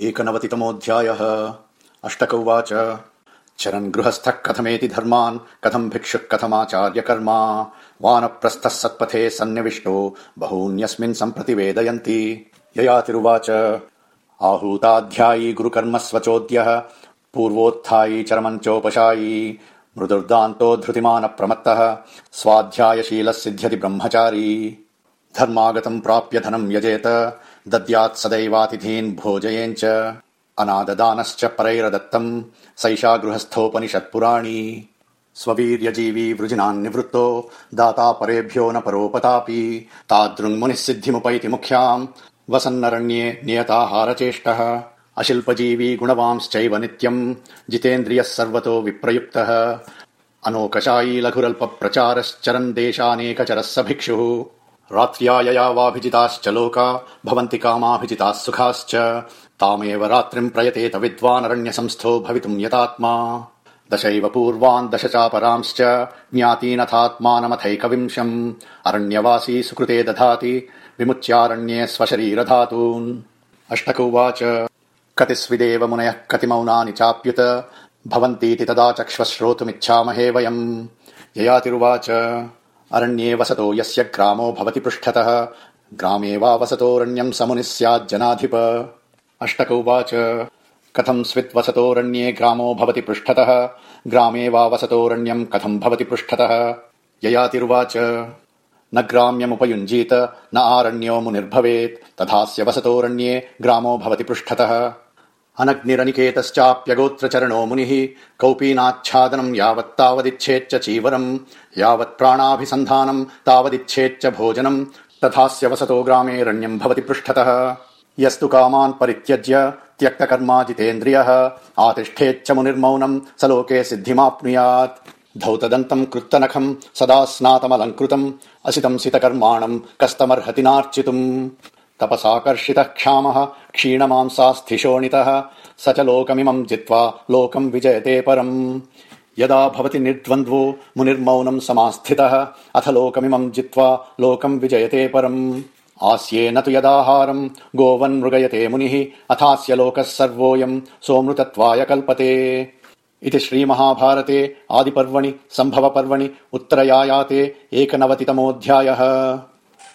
एकनवतितमोऽध्यायः। अष्टक उवाच चरन् गृहस्थः कथमेति धर्मान् कथम् भिक्षुः कथमाचार्यकर्मा। वानप्रस्थः सत्पथे सन्निविष्टो बहून्यस्मिन् सम्प्रति वेदयन्ति। ययातिरुवाच। आहूताध्यायी गुरुकर्म स्वचोद्यः पूर्वोत्थायी चरमञ्चोपशायी मृदुर्दान्तो धृतिमानप्रमत्तः स्वाध्यायशीलः सिध्यति ब्रह्मचारी। धर्मागतम् प्राप्य धनम् यजेत दद्यात् सदैवातिथीन् भोजयेञ्च अनाददानश्च परैरदत्तम् सैषा गृहस्थोपनिषत्पुराणी। स्ववीर्यजीवी वृजिनान् निवृत्तो दाता परेभ्यो न परोपतापि। तादृङ्मुनिः सिद्धिमुपैति मुख्याम् वसन्नरण्ये नियताहारचेष्टः। अशिल्पजीवी गुणवांश्चैव नित्यम् जितेन्द्रियः सर्वतो विप्रयुक्तः। अनोकशायी लघुरल्प प्रचारश्चरन् देशानेकचरः स भिक्षुः रात्र्यायया वाभिजिताश्च लोका भवन्ति कामाभिजिताः सुखाश्च। तामेव रात्रिम् प्रयतेत विद्वानरण्य संस्थो भवितुम् यतात्मा। दशैव पूर्वान् दश चापरांश्च ज्ञातीनथात्मानमथैकविंशम्। अरण्यवासी सुकृते दधाति विमुच्यारण्ये स्वशरीरधातून्। अष्टक उवाच कतिस्विदेव मुनयः कति मौनानि चाप्युत भवन्तीति तदा चक्ष्व श्रोतुमिच्छामहे वयम्। ययातिरुवाच अरण्ये वसतो यस्य ग्रामो भवति पृष्ठतः। ग्रामे वा वसतोरण्यम् समुनिः स्याज्जनाधिप अष्टक उवाच कथम् स्विद्वसतोरण्ये ग्रामो भवति पृष्ठतः। ग्रामे वा वसतोरण्यम् कथम् भवति पृष्ठतः। ययातिरुवाच। न ग्राम्यमुपयुञ्जीत न आरण्यो मुनिर्भवेत्। तथास्य वसतोरण्ये ग्रामो भवति पृष्ठतः अनग्निरनिकेतश्चाप्यगोत्रचरणो मुनिः कौपीनाच्छादनम् यावत्तावदिच्छेच्च चीवरम् यावत् प्राणाभिसन्धानम् तावदिच्छेच्च भोजनम् तथास्य वसतो ग्रामे रण्यम् भवति पृष्ठतः। यस्तु कामान् परित्यज्य त्यक्तकर्मा जितेन्द्रियः आतिष्ठेच्च मुनिर्मौनम् स लोके सिद्धिमाप्नुयात्। धौतदन्तम् कृत्तनखम् सदा स्नातमलङ्कृतम् असितम् सितकर्माणम् कस्तमर्हति नार्चितुम् तपसाकर्षितः क्षामः क्षीणमांसास्थिशोणितः स च लोकमिमम् जित्वा लोकम् विजयते परम्। यदा भवति निर्द्वन्द्वो मुनिर्मौनम् समास्थितः अथ लोकमिमम् जित्वा लोकम् विजयते परम्। आस्येन तु यदाहारम् गोवन्मृगयते मुनिः अथास्य लोकः सर्वोऽयम् सोऽमृतत्वाय कल्पते। इति श्रीमहाभारते आदिपर्वणि सम्भवपर्वणि उत्तरयायाते एकनवतितमोऽध्यायः